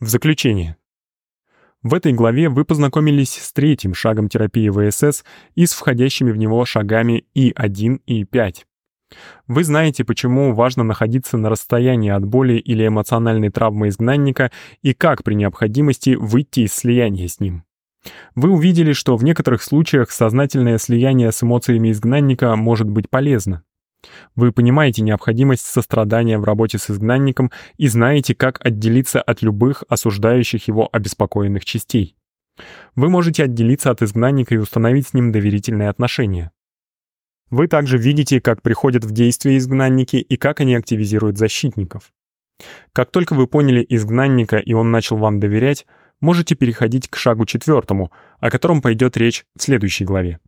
В заключение. В этой главе вы познакомились с третьим шагом терапии ВСС и с входящими в него шагами И1 и И5. Вы знаете, почему важно находиться на расстоянии от боли или эмоциональной травмы изгнанника и как при необходимости выйти из слияния с ним. Вы увидели, что в некоторых случаях сознательное слияние с эмоциями изгнанника может быть полезно. Вы понимаете необходимость сострадания в работе с изгнанником и знаете, как отделиться от любых осуждающих его обеспокоенных частей. Вы можете отделиться от изгнанника и установить с ним доверительные отношения. Вы также видите, как приходят в действие изгнанники и как они активизируют защитников. Как только вы поняли изгнанника и он начал вам доверять, можете переходить к шагу четвертому, о котором пойдет речь в следующей главе.